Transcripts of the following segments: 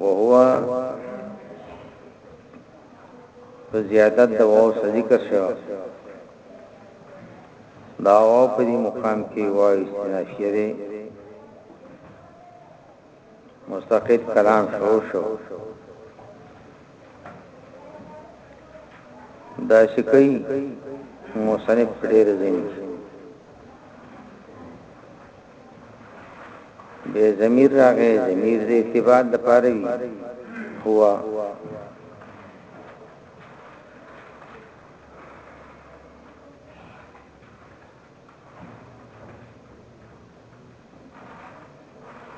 وهو په زیادت د واو ذکر شو دا واو په دې مقام کې واو استنافیه ده مستقید کلام شروع شو دا شکی مصنف ډیر زین به ضمیر راغې ضمیر دې اتباع د پاره وی هو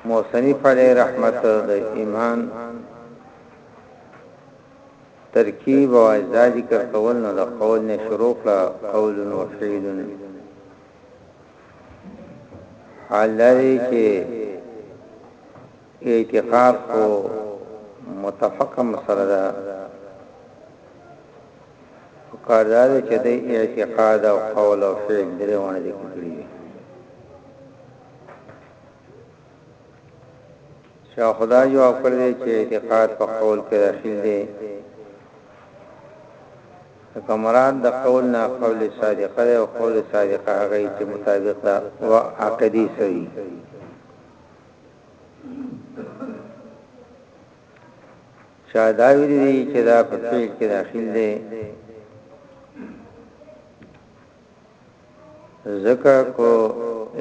موسنی پر رحمت د ایمان ترکیب او ازاج کر قول نو د قول نه شروع کړه قول و فعل حال لري چې اعتقاد کو متفقه مسله ده کاردار چې د اعتقاد او قول او فعل درې ونه دي کړی شاه خدا جو خپل چې اعتقاد په قول کې داخل دی ځکه مراد د قول نه قول صادقه دی او قول صادقه هغه یی چی مطابق ده و عقدی سره وی. چا دا ویلی دی چی دا په فعل کی داخل دی ځکه کو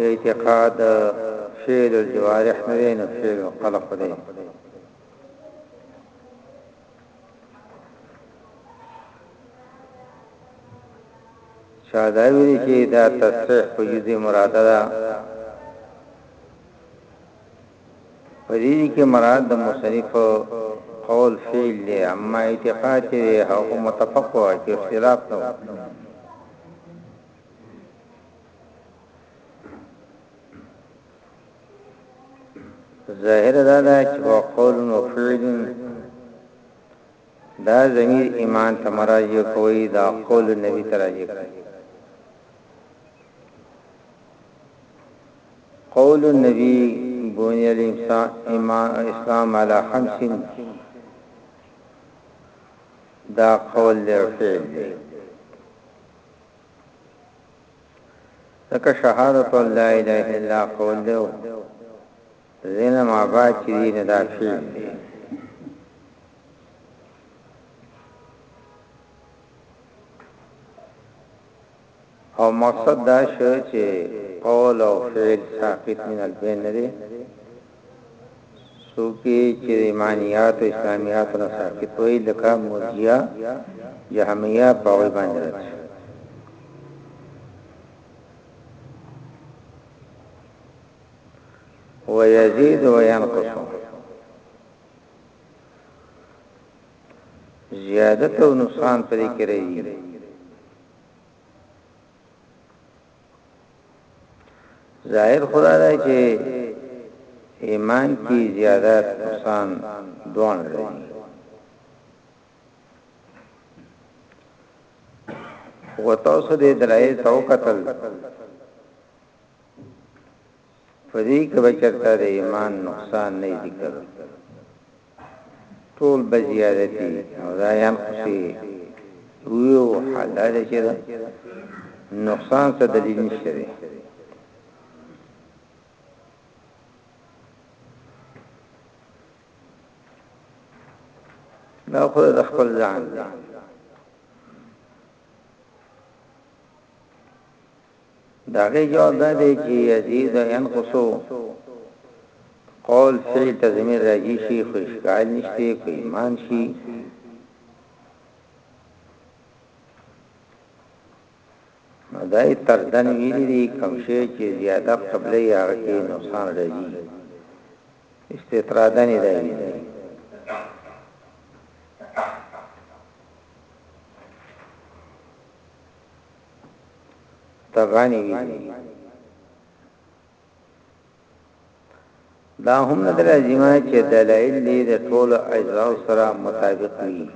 اعتقاد فعل الجوارح نه نه فعل القلق دی چا دا ویلي چې دا تصریح په جز مراده ده په دې کې مراد د مصنف قول فعل دی اما اعتقاد دی او متفق او چې اختلاف نه ظاهر دا دا چې هو قول و فعل دا ضمیر ایمان ته مراجعه کوي دا قول نبی ته راجعه کوي قول النبي بني الاسلام على خمس دا قول دی فعل دی ځکه شهادت الله اله الا قول دی او ظلم آباد چې دی نه دا فعل دی او مقصد دا شو چې قول او فعل ساقط من البين نه دی څوک دي چي د ايمانياتو او اسلامياتو نه ساقط وي لکه مرجيا جهميه په هغوي باندي رد شو. ويزيد وينقص زيادت او نقصان پرې کړی ظاهر خدا دا چې ایمان کی زیادت نقصان دوان لري وتاو سده دلائل تاو قتل په دې کې به چرته د ایمان نقصان نه ذکر ټول به زیادتی او دا یان خوشی ویو حالا ده چه ده نقصان سا دلیل نشته ده دا خود د خپل ځان ده د هغې جواب دا دی چې يزيد ينقص قول فعل ته ضمير راجع شي خو اشکال نشته که ايمان شي نو دای تردن ویلی دی کم شی چې زیاده قبله یا کې نقصان راځي استطرادن دی ویلی ته غاني وي دا هم نه درځيما چې دلایل دې د ټول اجزاء سره مطابق وي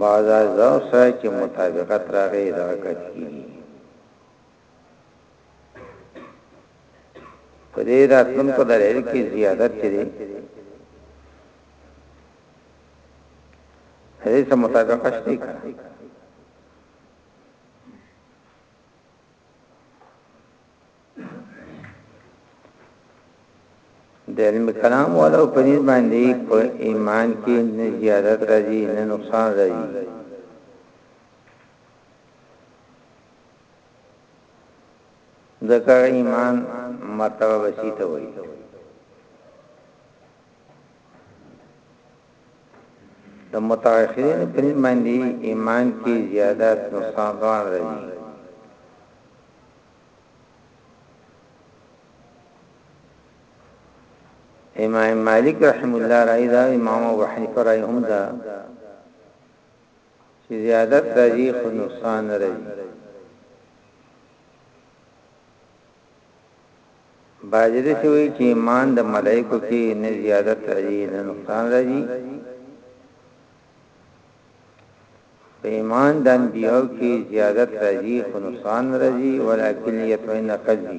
بعض اجزاء سره چې مطابقت راغی دا کټي په دې راتلونکو دلایل کې زیادت چې دی هغه سم مطابقه شته د علم کلام والا په دې باندې په ایمان کې نه زیادت راځي نه نقصان راځي ځکه ایمان مرتبه بسیطه وایي د متأخرین په نسبت باندې ایمان کې زیادت نقصان دوان راځي امام مالک رحم الله رای دا امام ابو حنیفه رای هم دا چی زیادت راځی خو نقصان نه راځی بعضی دسی وایی چی ایمان د ملائکو کی نه زیادت راځی نه نقصان راځی په ایمان د انبیاو کې زیادت راځي خو نقصان راځي ولکن یتمن قلبي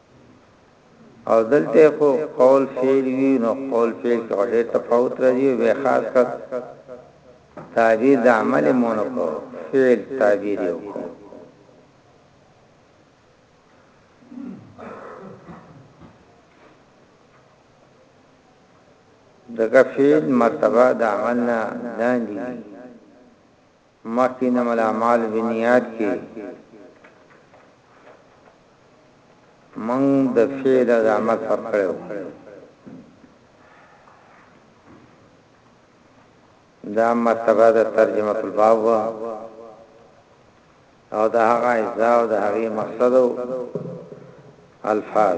او دلته خو قول فعل وی نو قول فعل کې ډېر تفاوت راځي او به خاص کړ تعبیر د عمل مونږ کو فعل تعبیر یو کو دغه فعل مرتبه د عمل نه لاندې مخکې انما الاعمال بالنیات کې موږ د فعل او عمل فرق کړو دا مرتبه د ترجمه الباب او دا هغه اجزا او دا هغه مقصد او الفاظ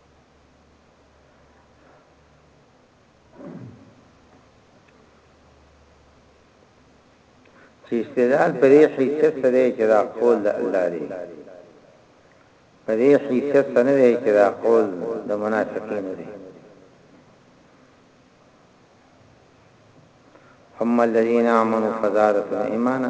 چې استدلال پرې حیثیت سره چې دا قول د الله دی پرې حیثیت سره دی چې دا قول د منافقین دی هم الذين امنوا فزادتهم ایمانا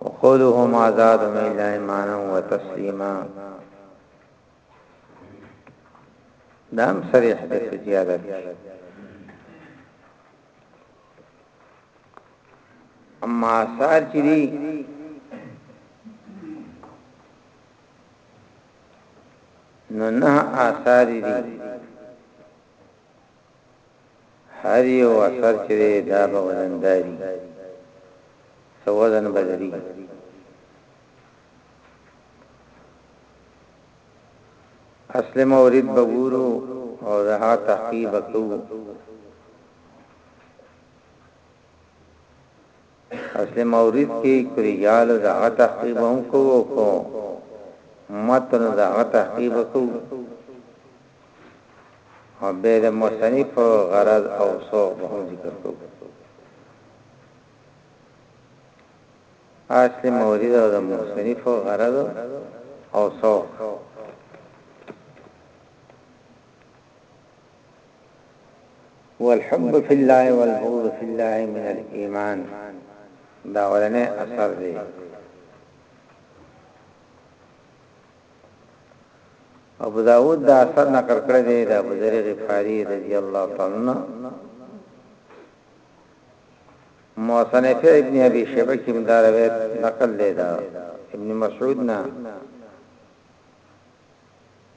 وقولهم عزادهم الا ايمانا وتسليما دام صريح دي زيادة اما اثار چي نو نه آثار دي هر یو اثر چې دی دا به وزنداري څه وزن به لري اصل مورد بګورو او رها تحقیب کوو اصل مورد کې کریجالو د هغه تحقیب هم کوو کو متن د هغه تحقیب کوو او به د مصنف غرض او سوق به هم ذکر کوو اصل مورد او د مصنف غرض او سوق والحب فی الله والبغض فی الله من الایمان دا اولنې اثر دی ابو داود دا اثر نقل کړی دی د ابو ذر غفاری رضی الله تعالی عنہ موصنف ابن ابي شيبه کې مدار روایت نقل دی دا ابن مسعود نه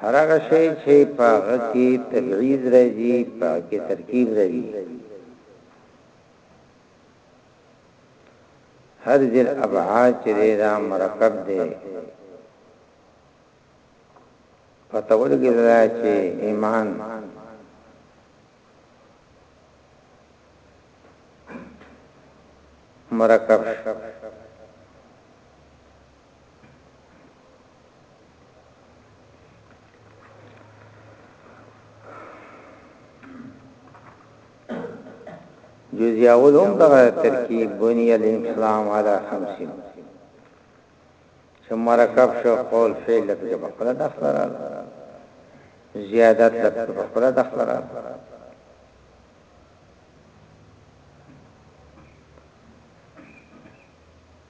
هر هغه شی چې په هغه کې تبعیض راځي په هغه کې ترکیب راځي هر ذل ابعاد چې دا مرکب دی پته ولګی دا چې ایمان مرکب جزی اول هم دغه ترکیب بنی الاسلام علی خمسین چې مرکب شو قول فعل لکه چې په خپل داخله راغله زیادت لکه په خپل داخله راغله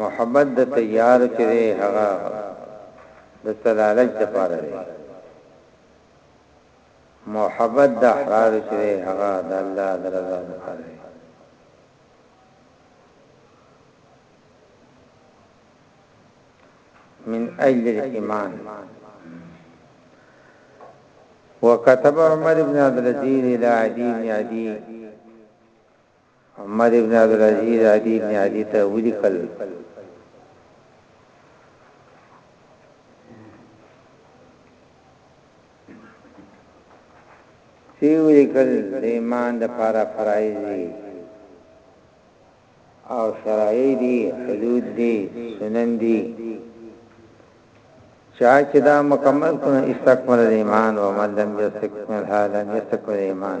محبت د تیارو چې دی هغه د تلالج د پاره دی محبت د احرار چې دی هغه د الله د رضا د پاره دی من اجل الايمان وكتب عمر بن عبد العزيز الى عدي بن عدي محمد ابن عبدالعزيز عدي ابن عدي ته وليکل، څه يې وليکل، د ايمان د پاره فرائض دي او شرائع دي، حدود دي، سنن دي، چا چې دا مکمل کړو استکمل الايمان ومن لم يستکملها لم يستکمل الايمان.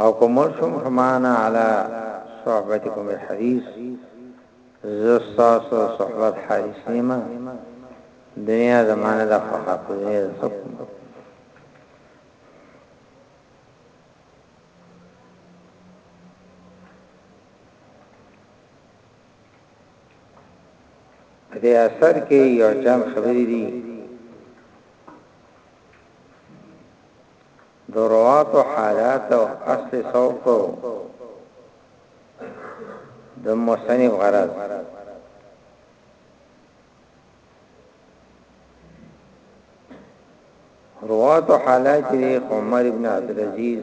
او که مړ شم فمانا علی صحبتکم الحریص زه ستاسو صحبت حریص نیمه دنیا زمانه د خوخه په دنیا د سکم دې اثر کې یو چم خبرې دي دروات او حالات او اصل سوق او د مصنف غرض روات او حالات عمر ابن عبد العزيز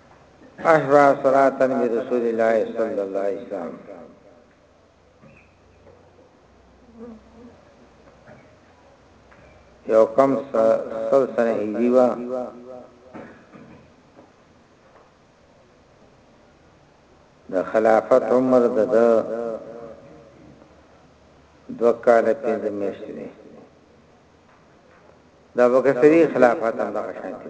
احوا صلاتن برسول الله صلی الله علیه وسلم یو کم سل سنه هجری وا د خلافت عمر د دو کال پنځه میاشتې دی دا وکړي خلافت هم د شانتي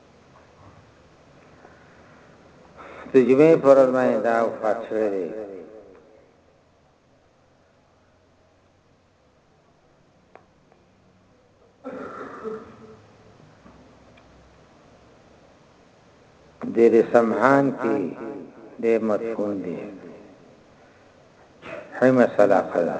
د جمعې پر ورځ باندې دا وفات شوی دی د رسمحان کې د مدفون دی حیمه صلاح قضا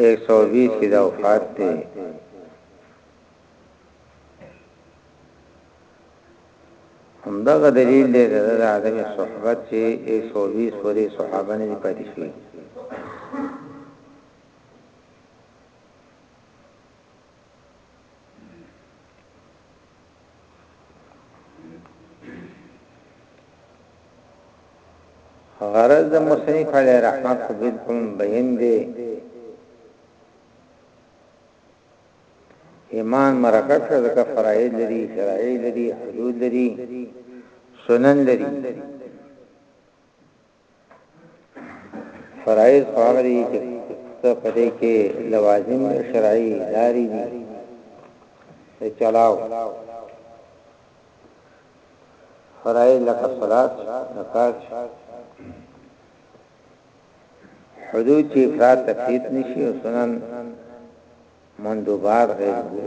ایک سو بیس کی دا وفات دی. همدغه دلیل دی د د عدم صحبت چې 120 ورې صحابه نه دي پاتې شوي غرض د مصنف علی رحمت خو بالکل بیان دی ایمان مرکه شو ځکه فرایض لري شرایع لري حدود لري سنن لري فرایض خو هغه دي چې څه په دې کې لوازم شرعي لاري دي د چلاو فرایض لکه صلات زکات حدود چې افراد تفریط نشي او سنن مندوبات غیر دي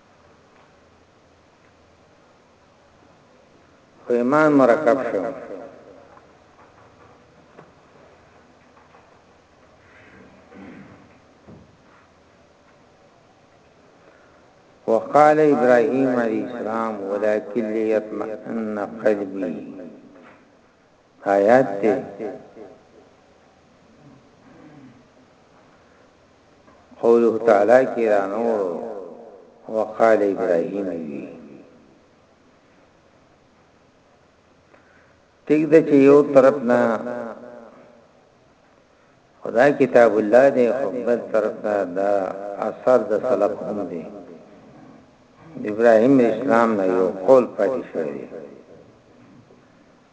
ایمان مرکب شو وقال ابراهيم عليه السلام ولكن ليطمئن قلبي آیات دی قوله تعالی کې را نور وقال ابراهيم وی ټیک د چې یو طرف نه خدا کتاب الله دې خو بل طرف نه دا اثر د سلف هم دی ابراهيم اسلام نه یو قول پاتې شوی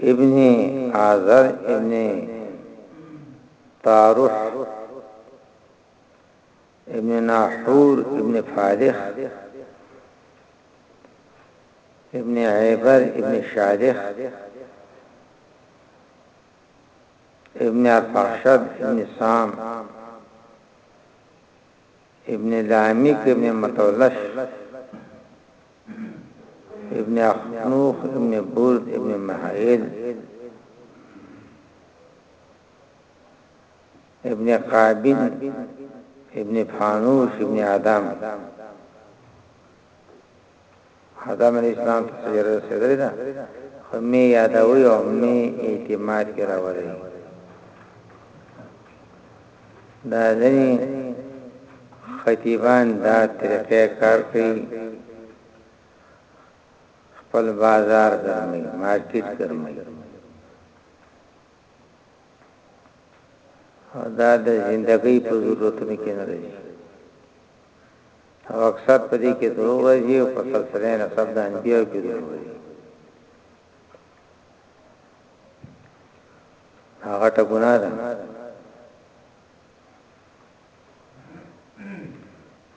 ابن عذر ابن طارح ابن ناحور ابن فالح ابن عیبر ابن شالح ابن ارفاقشد ابن سام ابن لامک ابن متولش ابن اخنوخ ابن برد ابن محایل ابن قابل ابن فانوش ابن آدم آدم علیہ السلام تسجر صدر دا خمی یادوی او می اعتماد کرا ولی دا ځنی خطیبان دا طریقه کار کوي خپل بازار ګرمي مارکیټ ګرمي او دا د زندګۍ په ضرورتونو کې نه راځي او اکثر په دې کې دروغ راځي او په سلسله نه سب د انبیو کې دروغ راځي هغه ټه ګناه ده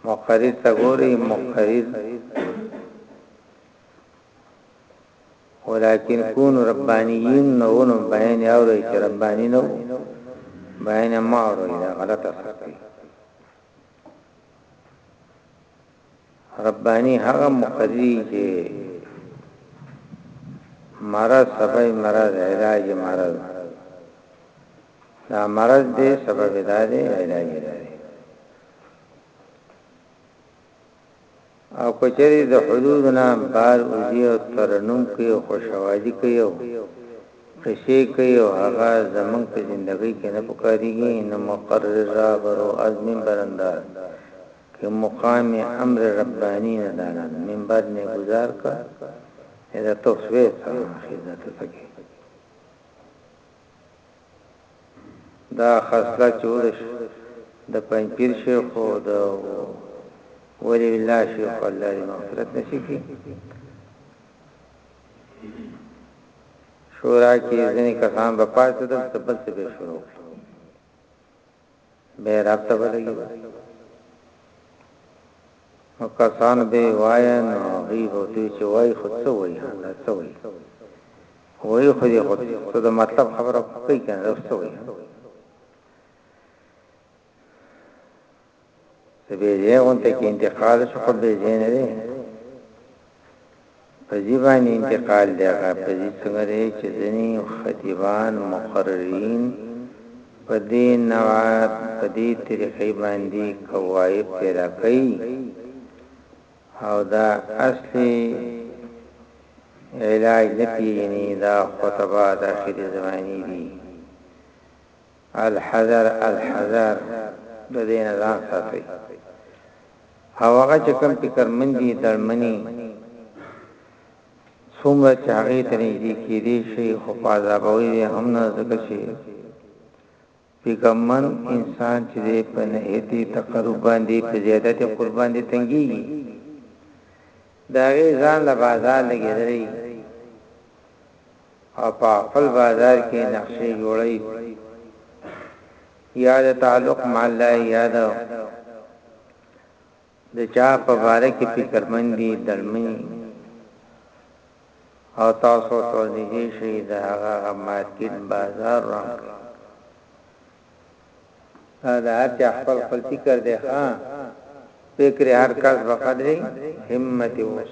مقرر ته ګوري مقرر ولكن كونوا ربانيين نو نو بیان اوري چې رباني نو بیان ما اوري دا غلطه سختي رباني هغه مقري چې مرض سبب مرض علاج مرض دا مرض دې سبب دا دی علاج دی او کچری د حدود نه بار اوزی او ترنم کوي او خوشوالي کوي او کشي کوي او هغه زمنګ په ژوندۍ کې نه پکاريږي نو مقرر را برو ازمن برندار که مقام امر ربانی نه دارد منبر می گذار که اذا تو سویت سا خیزه تو سکی دا خصلت چې ولش د پنځپیر شیخ او د ولی الله شیخ الله دې مغفرت نصیب کړي شورا کې ځینې کسان په پاتې د تبل څه به شروع به رابطه ولګي او کسان به وای نو هغه به دوی چې وای خو څه وای نه څه وای وای خو دې خو څه د مطلب خبره کوي کنه څه وای ته به زه غونته کې انتقال شو خو به زه نه دی په دې باندې انتقال دی هغه په دې څنګه دی چې ځنی خطیبان مقررین په دې نوات په دې طریقې باندې قواعد پیدا کړي او دا اصلي علاج نه پیژني دا خطبات اخري زماني دي الحذر الحذر د دې نه ځان ساتئ او هغه چې کوم فکر مندي دړمني څومره چې هغه ته نږدې کېدی شي خو په عذابوي دي هم نه ځکه چې پیغمبر انسان چې په نهیتی تقرب باندې په زیادت قربان دي تنګي دا غي ځان له بازار لګیدلی او په خپل بازار کې نقشې جوړوي یا د تعلق مع الله یا د د چا په باره کې فکرمن دي دلمي او تاسو ته دې شي دا هغه مارکیټ بازار رنګ دا هر چا خپل خپل فکر دی ها فکر هر کس بقدر همت اوس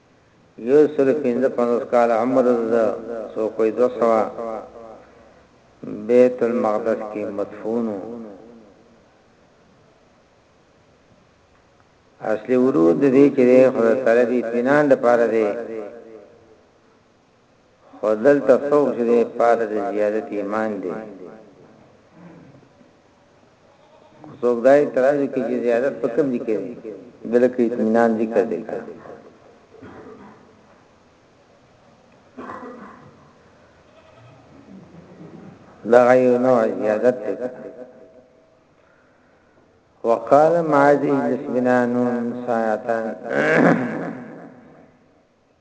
یو سل پنځه پنځوس کاله عمر د ده څو کوی دوه سوه بیت المقدس کی مدفون و. اصل ورود د دې چې دی خو د طلب اطمینان لپاره دی. خو دلته څوک چې دی پاره د زیادت ایمان دی څوک دا اعتراض کوي چې زیادت په کوم ذکر دی بلکې اطمینان ذکر دی دا یو نوع زیادت دی وقال معاذ اجلس بنا نون ساعتان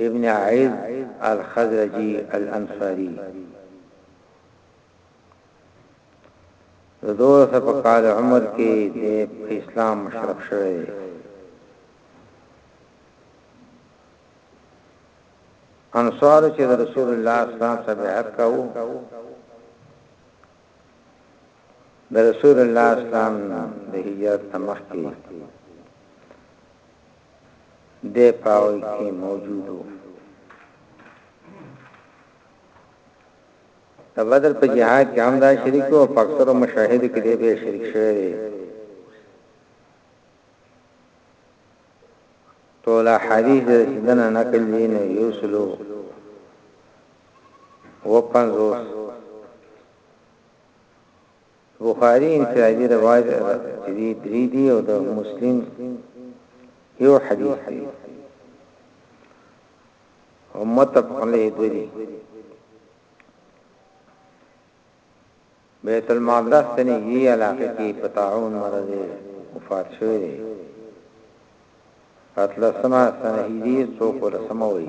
ابن عز الخزرجي الانصاري دو سه په کال عمر کې د اسلام مشرف شوی دی انصار چې د رسول الله صلی الله علیه وسلم بیعت کاوه د رسول الله صلی الله علیه وسلم د هجرت مخکې دی په هغوی کښې موجود وو د بدر په جهاد کې هم دا شریک او په اکثر مشاهده کې دی به شریک شوی دی ټول حدیث د سیدنا نقل دی نه یوسلو و پنځوس د بخاری انفرادی روایت چی دی دری دی او د مسلم یو حدیث دی او متفق علیه دو دی بیت المقدس تنی یی علاقه کی پتاعون مرض وفات شوی دی اتلسمه سنه هجری سو کولسمه وی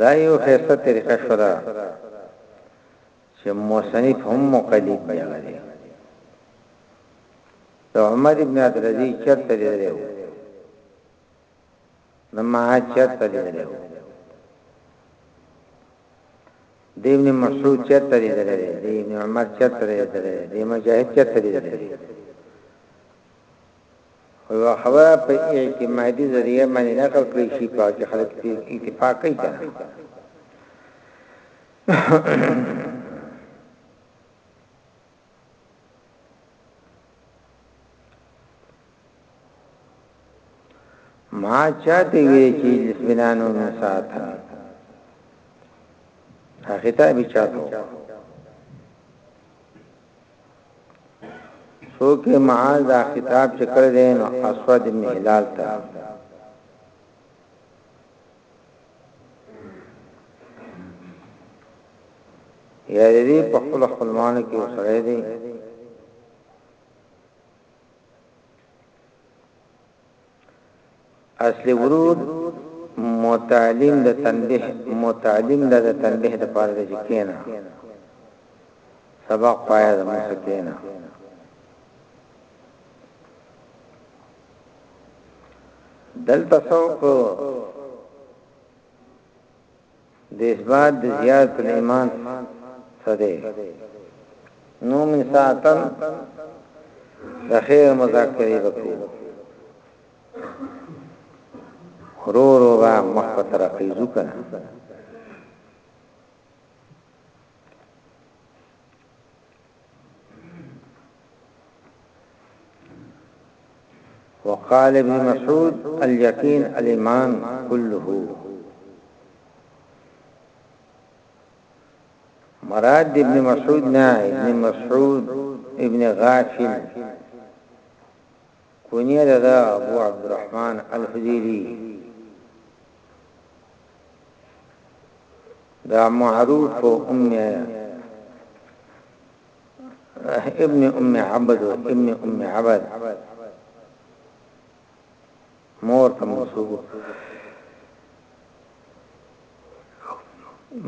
دا یو خسته طریقه شو دا چې مصنف هم مقلد دی غلي ته عمر ابن عبد العزيز چرته لري نو ما چرته لري دیو نے مسعود چرته لري دی ابن عمر چرته لري دی مجاهد چرته لري خو یوه خبره په اعتمادي ذریعه باندې نقل کړی شي په چې خلک په اتفاق کوي کنه ما چاته وی چې لسبنانو نه ساته هغه ته به چاته څوک یې معاذ دا خطاب چې کړی دی نو اسود ابن هلال ته یا دې په خپل خپلوانو کې وسره دی اصل ورود متعلم د تنبیه متعلم د تنبیه د پاره د کینا سبق پایا د مسکینا دلته څوک د اثبات د زیات ایمان سره نو من ساعتن د خیر مذاکره وکړو رو رو با مخ په ترقی زو کنه وقال ابن مسعود اليقين الإيمان كله مراد ابن مسعود نا ابن مسعود ابن غافل کونيه د ده ابو عبدالرحمن الحذيلي دا معروف په ام ابن ام عبد و ابن ام عبد مور ته منسوب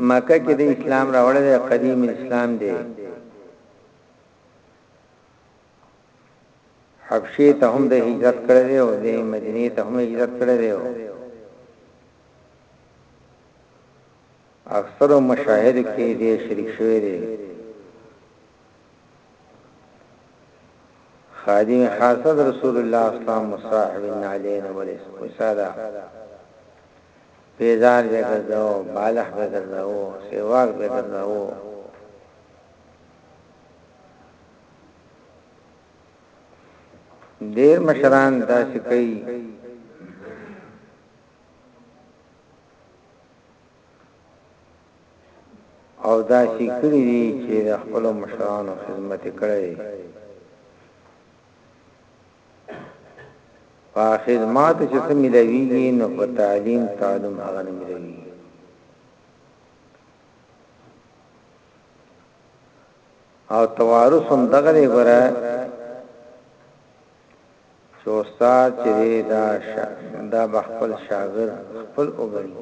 مکه کې د اسلام راوړل قدیم اسلام دی حبشې ته هم د هجرت کړی دی او د مدینې ته هم هجرت کړی دی او اکثر مشاهد کې دې شریک شوی دی خادم حاصل رسول الله اسلام مصاحب النعلین ولیس وسادا بیزار به ګرځاو بالح به ګرځاو سیواک به ګرځاو ډیر مشران دا شکای او دا شي کړی دي چې د خپل مشرانو خدمت کړي په خدمات چې څه ملويږي نو په تعلیم تعلم هغه نه ملويږي او توارث هم دغه دی ګوره چې استاد چې دی دا شا... دا به خپل شاګرد خپل وګڼي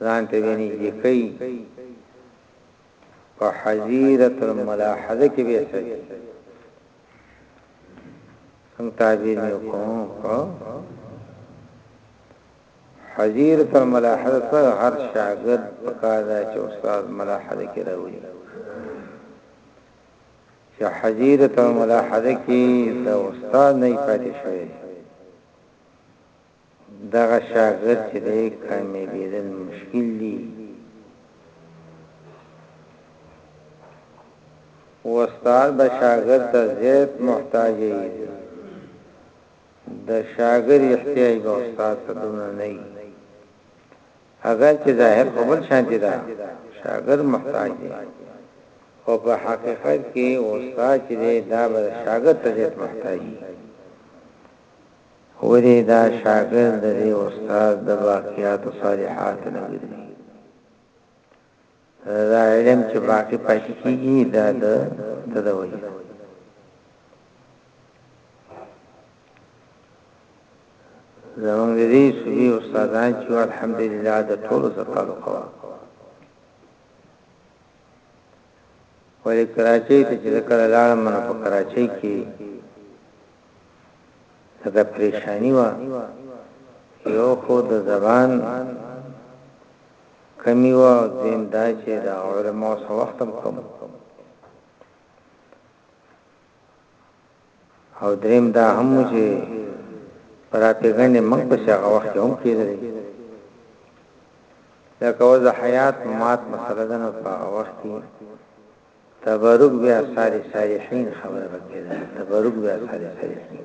ځان ته ویني چې کوي په حزیرت الملاحظه کې به څه څنګه تعبیر وکړو حضیر پر ملاحظه پر هر شاګرد پکار ده چې استاد ملاحظه کې راوړي چې حضیر پر ملاحظه کې د استاد نه پاتې شوی دغه شاګرد چې د کامیابیدل مشکل دي استاد به شاګرد ته زیات محتاج وي د شاګرد احتیاج به استاد ته دومره نه وي اګر چې ظاهر خو بل شانتي ده شاګرد محتاج دی خو په حقیقت کې استاد چې دی دا به شاګرد ته زیات محتاج وي ورې دا شاګرد دی استاد د واقعیات صالحات نه ګرځي دا علم چې باقی پاتې کیږي دا د تدوی زمونږ د دې سوي استادان چې الحمدلله د ټولو سره تعلق وه ولې کراچۍ ته چې کله لاړم نو په کراچۍ کې دا پریشانی و یو خو د زبان کمی وه او دویم دا چی د علماو څخه وخت هم کم وو او دریم دا هم وو چی پراپیګنډ موږ په هغه وخت کې هم کېدل دا کوز د حیات مات مسله ده نو په هغه وخت کې تبرک بیا ساری صالحین خبره وکړه تبرک بیا ساری صالحین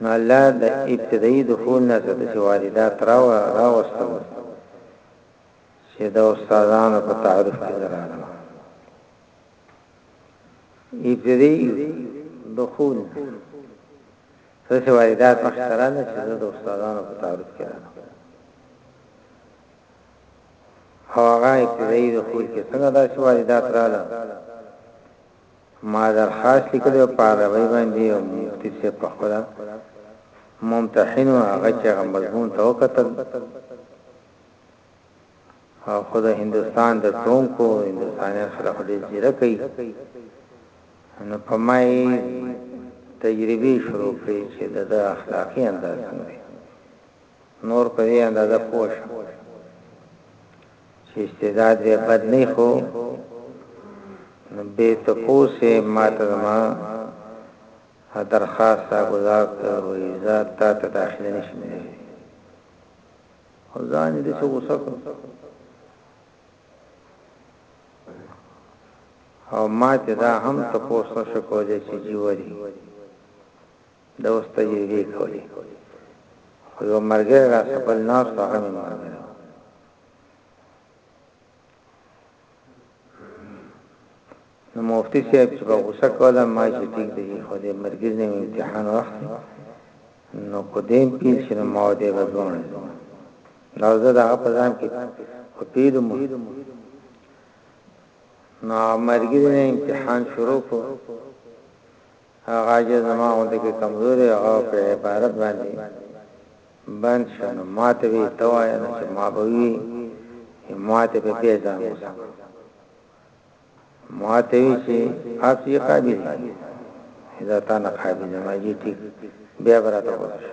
نو الله د ابتدايي دخول نه څه چې واردات راوستل چې د استادانو په تعارف کې درانه ابتدايي دخول څه چې واردات مخکې درانه چې د استادانو په تعارف کې درانه هغه ابتدايي دخول کې څنګه دا چې واردات رااله ما درخواست لیکلی وو په عربی باندی او مفتی صیب پخپله ممتحن وو هغه چی هغه مضمون ته وکتل او خو د هندوستان د ټونکو هندوستانیان خلک ډېر ځیرک دي نو په مای تجربه شروع کړې چې د اخلاقی انداز څنګه نور په دې اندازه پوښ چې استعداد یې بد نه خو به تپوسه ماته ما درخواست را گذار کړ او ایزا تا ته داخله نشم نه ځان دې څه وسکو او ما ته دا هم تپوسه شکولې چې جوړي د اوسته یې وی کولې خو یو مرګ را سپل ناس هغه مرګ نو مفتی صاحب چې په غوسه کوله ما چې ټیک دی خو دې مرګز نه امتحان وخت نو کو دې پیل شنو ما دې غوړ نو زه دا په ځان کې په پیلو مو نو مرګز نه امتحان شروع کو هغه عاجز زما غوندې که کمزوری هغه په عبارت باندې بند شو نو ماته وی ته وایه نو چې ما به وی چې ماته په دې ځان وسم ماته وی چې اپ یې قابل دا تا نه قابل ما جی ټیک بیا براته وشو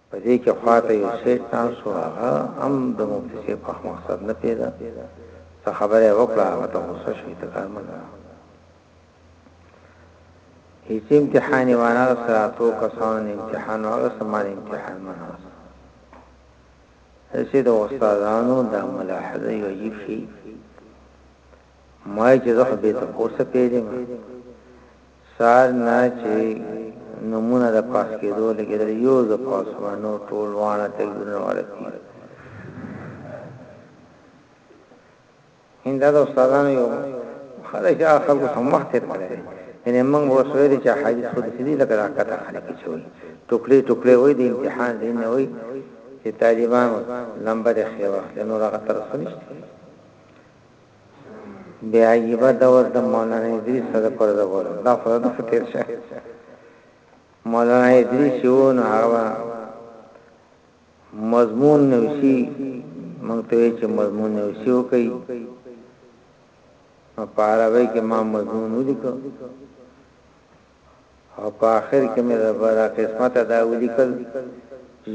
په دې کې خوا ته یو سیټ ناست و، هغه هم د مفتي صیب پخ مقصد نه پوهېده، څه خبره یې وکړه، هغه ته غوسه شو، ته کار مه ګڼه. هیڅ امتحان یې وانه غسته، اتو کسانو نه امتحان واغسته، ما نه امتحان وانه غسته. هسې د استادانو دا ملاحظه یو عجیب شي. مای چې زه خو به ته کور څه پیدم سار نه چې نمونه د پاس کېدو لګېدل یو د پاس باندې ټول وانه تکبیرونه ورکړي هنده د استادانو یو خلک چې خلکو سم وخت تیر کړی یعنی موږ وسوي چې حدیث خو دې دې لکه راکته خلک چې وي ټوکړي ټوکړي وي د امتحان دې نه وي چې طالبان لمبه دې خېوا نو راغتر سنشت بې عجیبه دور د مولانا ادریس ته د پرده ګورم دا خو د څه تیر شه مولانا ادریس یو نه هغه مضمون نوسی مونږ ته چې مضمون نوسی وکي په عربی کې ما مضمون ولیکو او په اخر کې مې زبره قسمت دا ولیکل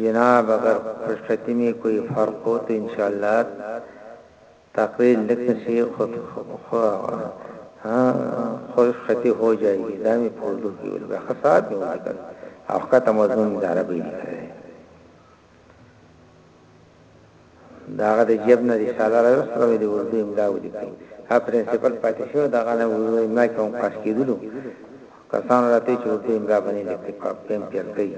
جناب اگر پرشتمی کوئی فرق ہو تو انشاءاللہ تقریر لکه چی خره غواړی ها خوش خطی هو جایګی دا می په اردو کی ولیکه ښه ساعت می ولیکل او ښکته مضمون می د عربی لیکلی دی دا هغه د جیب نه رساله راوستله وی د اردو املا ولیکل ها پرنسپل پاتې شو دا غنه وی ما کوم پاس کیدلو کسان راته چې اردو املا باندې لیکل په پم پیل کوي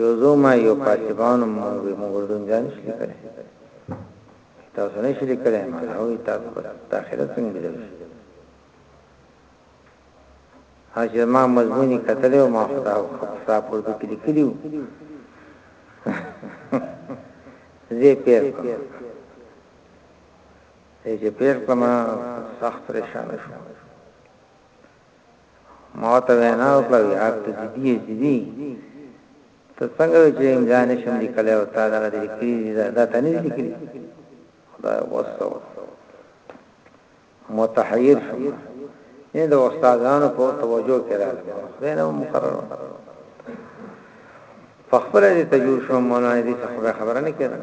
یو زو ما یو پاتبانو موږ موږ ګردون جان شلی کړی تاسو نه شلی کړی ما او تاسو په تاخیره څنګه دی هغه ما مضمونی کتل او ما خدا خپل پورته کلی کلیو زه پیر کوم زه پیر کوم سخت پریشان شوم ما ته وینا وکړه وی هر څه جدي او جدي ته څنګه چې املا نشم لیکلی او تا دا غدې لیکلي دا ته نه لیکلي خدا وسو متحیر شوم نه د استادانو په توجه کې راغلم خدای نو مقرر فخبر دې تجور شوم مولانا دې څه خبره نه کړم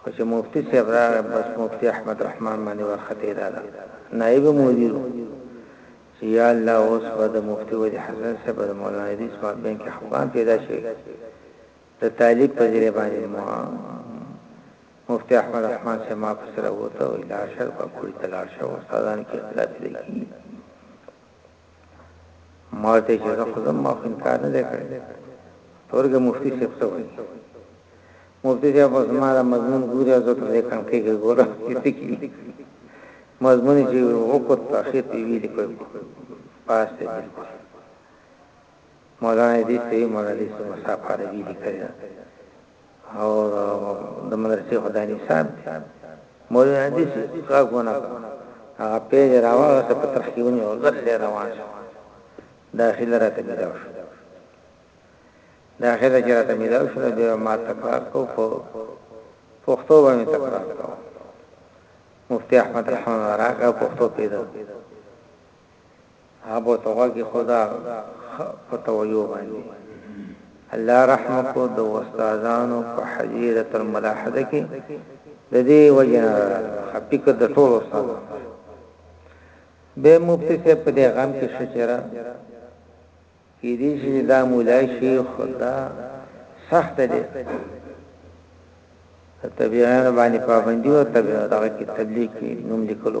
خو چې مفتي صاحب راغی بس مفتي احمد رحمن باندې ورختې دا ده نائب مدیر و چې یا الله اوس به د مفتي ولي حسن صاحب د مولانا ادریس مابین کې خفقان پیدا شي د طالب په ذریعہ باندې مفتي احمد رحمن صاحب ما په سره وته او لارشل په کوړی تلارشه استادان کې اختلاف لري ما ورته چې زه خو زم ما خو انکار نه دی کړی تورګه مفتی صاحب ته وایي مفتی صاحب زما د مضمون ګوري زه ته لیکم کې ګورم چې کی مضمون چې وکړ تاخیر دی ویل کوي پاس دی بالکل مولانا دې سي مولانا دې سي مسافر ویل کوي او د مدرسې خدای نصاب مولوی حدیث کا غونه هغه پیج راوغه ته په ترخ کې ونی او زر له روان شو داخله راته ملاو شو داخله کې راته ملاو شو به ما تکرار کو په پښتو باندې تکرار کو مفتی احمد رحمان راکا پښتو پیدا ابو توغکی خدا خه په تویو باندی الله رحم کو د استادانو په حجیره تر ملاحده کی د دې وجنه خپیک د ټول استاد به مفتی سے په دې غم کې شچرا کې دې چې دا مولای شیخ دا سخت دی تبعیان باندې پابندي او تبعیان دغه کې تبلیغ کې نوم لیکلو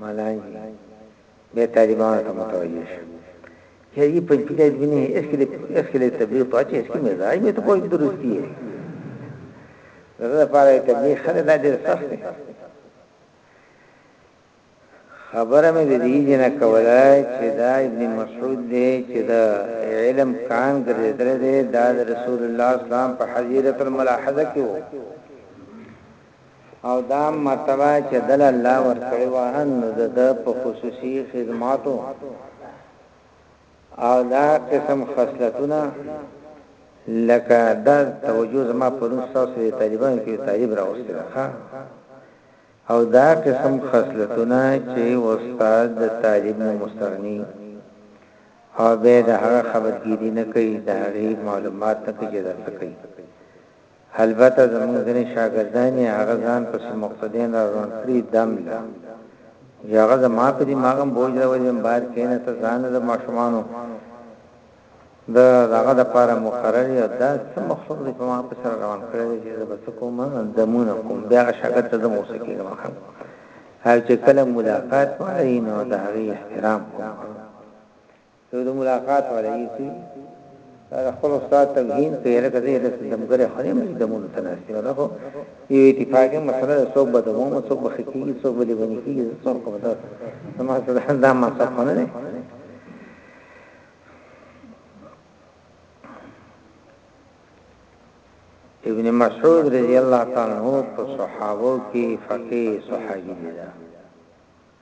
ملانګي بیا طالبانو ته متوجه شو چې یې په دې کې نه هیڅ کې هیڅ کې تبلیغ پاتې هیڅ کې مزاج مې ته پوهې درستی یې زه لپاره تبلیغ خلک دا ډېر سخت دی خبره مې د دې جنا کوله چې دا ابن مسعود دی چې دا علم کان ګرځیدل دی دا رسول الله اسلام په حضرت الملاحظه کې وو او دا مرتبه چې دله الله ورکړې وه نو د ده په خصوصي خدماتو او دا قسم خصلتونه لکه دا توجه زما پرون ستاسو د طالبانو کې طالب راوستي ده او دا قسم خصلتونه چې استاد د طالب نه مستغني او به د هغه خبرګيري نه کوي د هغه معلومات نه کوي چې درته کوي البته زموږ ځینې شاګردان یې هغه ځان پسې مقتدیان را روڼ کړي دم له چې هغه زما په دماغ هم بوج راولي هم بار کینه ته ځان د ماشومانو د دغه د پاره مقرر یو دا څه مخلوق دی په ما په سره روان کړی چې زه بس کوم دمونه کوم بیا شاګرد ته دمو سکیږم خان او چې کله ملاقات وایي نو د هغه احترام کوم یو د ملاقات والا یی کوی دا د خپل استاد توهین کوي لکه زه د دمګره خو نه یم چې دمونو ته ناست یم دا خو یو اتفاقي مسله ده څوک به دمومه څوک به خکېږي څوک به لیوني کېږي زه څوک به دا زما سره دا مقصد خو نه دی ابن مسعود رضی الله تعالی عنہ په صحابه کې فقيه صحابي دی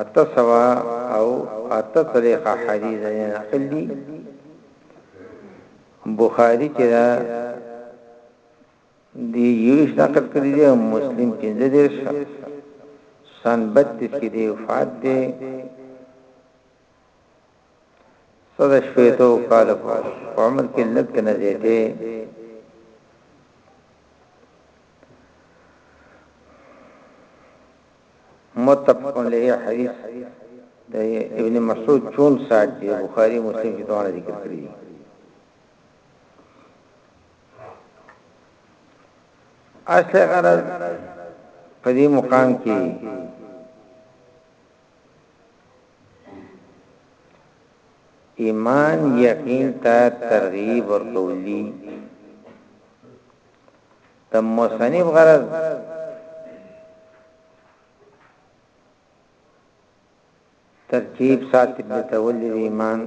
اته سوه او اته څلوېښت حدیث یې نقل دي بخاری کې دا دی یوش نقل کړی دی مسلم پنځه دیرش سن بتیس کې دی وفات دی څه د شپېتو کالو په عمر کې لږ څه نه زیاتې متفق علیه حدیث د ابن مسعود چون ساعت دی بخاری مسلم کې دوه ذکر کړی دی اصل غرض په دې مقام کې ایمان یقین ته ترغیب ورکول دي د مصنف غرض ترتیب ساتي په تولید ایمان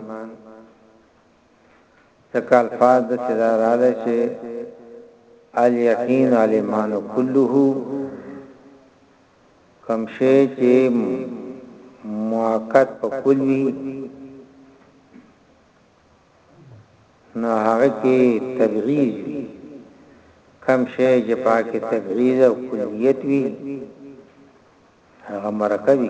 ځکه الفاظ د سزا رااله شي الیقین الیمان کله کوم شی چې مؤکد په کل وي نو هغه کې تبعیض وي کوم شی چې پاکه تبعیض او کلیت وي هغه مرکبي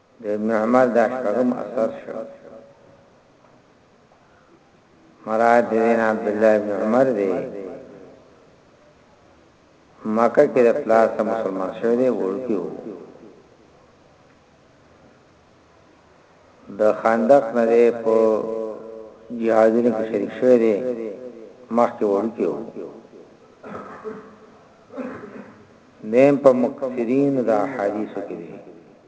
د ابن عمر دا شپږم اثر شو مراد دین عبد الله ابن عمر دی مکه کې د پلاس مسلمان شوی دی ورکی وو د خندق نه دی په جهادونو کې شریک شوی دی مخکې ورکی وو نیم په مکثرین د حدیثو کې دی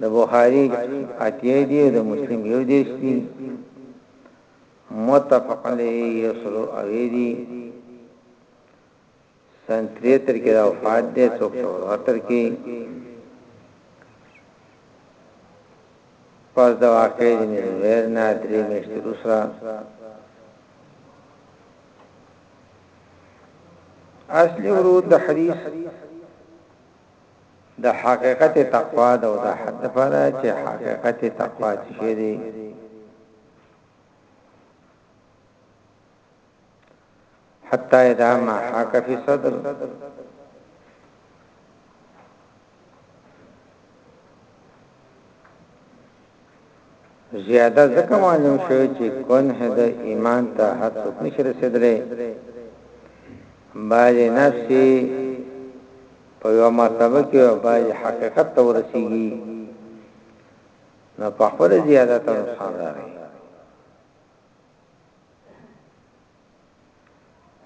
د بخاری اتیه دی او د مسلم یو دیش دی متفق علیه یسرو اوی دی سن 73 کې دا وفات دی 174 کې پس د واقعې د مزویر نه درې میاشتې وروسته اصلي ورود د حدیث د حقیقت تقوا د وضاحت لپاره چې حقیقت تقوا څه شی دی حتی اذا ما حاک فی صدر زیاده ځکه معلوم شو چې کنه د ایمان ته هر څوک نشي رسیدلی باج نفسي په یو مرتبه کې او باج حقیقت ته ورسیږي نو په خپل زیاده ته نقصان راغی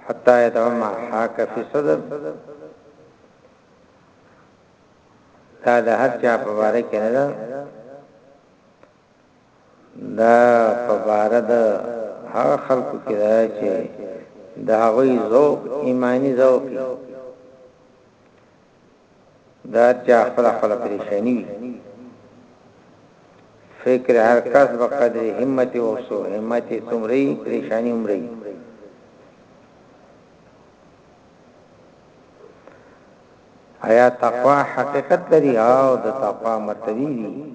حتى يدعو ما حاك في صدر دا د هر چا په باره کې نه ده دا په باره د هغه خلکو کې ده چې د هغوی ذوق ایمانی ذوق دا چا خپل خپل پریشانی وی فکر هر کس به قدر همت او سو همت تمری پریشانی عمرې آیا تقوا حقیقت لري او د تقوا مرتبه دي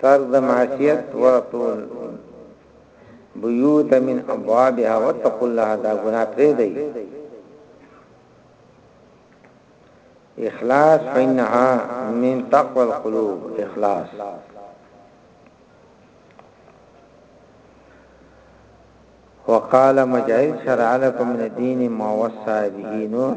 تر معصیت ورطول بیوت من ابوابها واتقوا الله دا ګنا پر دی اخلاص فإنها من تقوى القلوب اخلاص وقال مجاهد شرع لكم من الدين ما وصى به نوح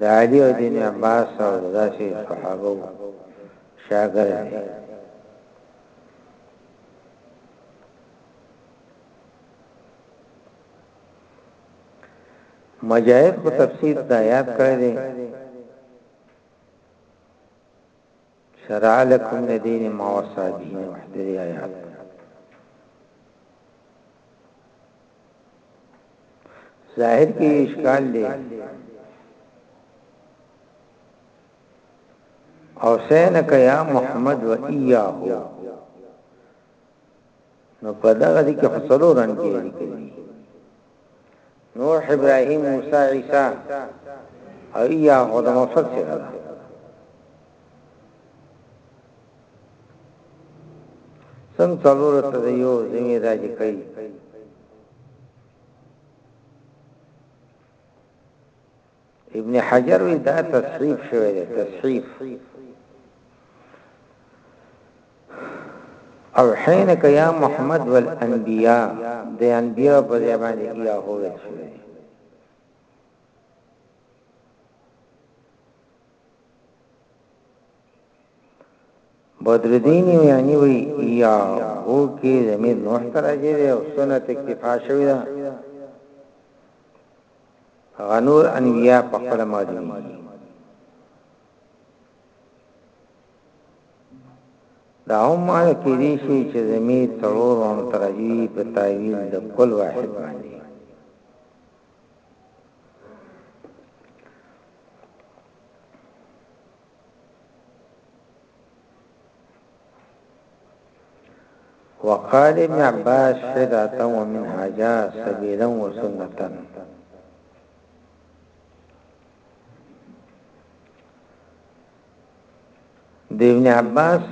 د علي او د ابن عباس او د داسې صحابو شاګرد دی. مجاهد خو تفسیر د آیات کړی دی. شرع لکم من الدین ما وصی به نوح د دې آیات ظاهر کې اشکال دی او سینک یا محمد و ایاه نو په دغه دي کې حصلو رن کې لیکل دي نوح ابراهيم موسی عيسى او یا خدای مفرد سره ده سم څلور ته یو زمي راځي کوي ابن حجر وی دا تصحیف شوی دی تصحیف او حين کيا محمد والانبياء د انبياء په ځای باندې یا هو شوی بدر الدین یعنی وی یا هو کې زمير نوح تراجه او سنت اکتفا شوی ده هغه نور انبیاء په خپل معلومي دا هم معنی کېدی شي چې زمير څلور او مترجي په تعویل د کل واحد باندې وقال ابن عباس شدعة ومن حاجات سبيلا وسنة د ابن عباس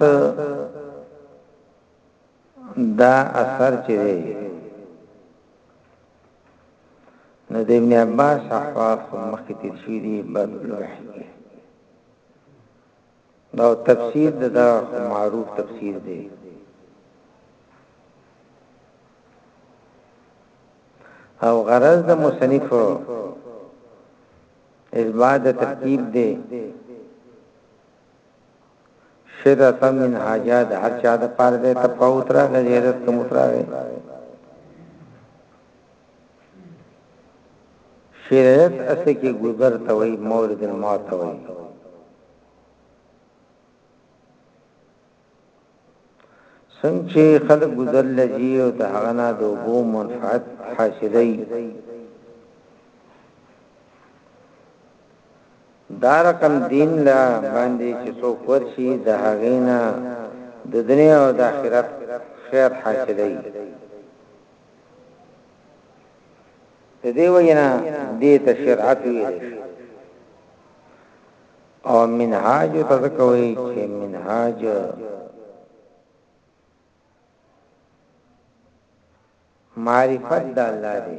دا اثر چې دی نو د ابن عباس احوال خو مخکې تیر شوی دی بد لوحي دا تفسیر د دا معروف تفسیر دی او غرض د مصنف اثبات ترکیب دی شدت منهجه د هر چا د پاره دی تفاوت راغی زیادت کموت راغی شریعت اصل کې ګذر ته وای مورد الموت ته وای څنګه چې خلک ګذر لږي او د هغه نه د وو منفعت حاصلې دا رقم دین له باندې چې څوک ورشي د هغې نه د دنیا او د آخرت خیر حاصلوي د دې وجنه دې ته شرعت ویل شي او منهاج تذکوي چې منهاج معرفت د الله دی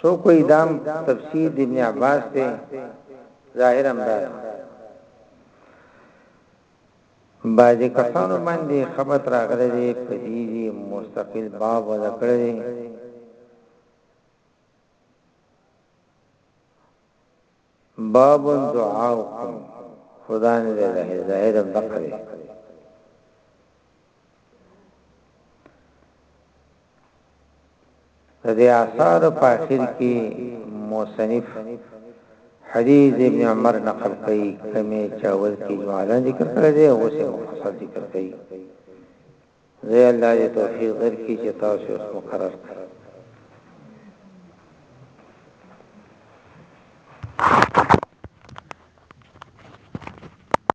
څوک وایي دام تفسیر د ابن عباس دی ظاهر همدا بعض کسانو باندې خبرت راغلي دي په دې دي مستقل باب ذکر دي باب دعاؤکم خدا نه دی ظاهر ظاهر هم دقه دی د دې آثار په اخر کې مصنف حدیث ابن عمر نقل کوي کمه چاول کې جماله ذکر کړی دی او څه مختصر ذکر کوي زوی الله دې توفیق درکړي چې تاسو اوس مقرر کړئ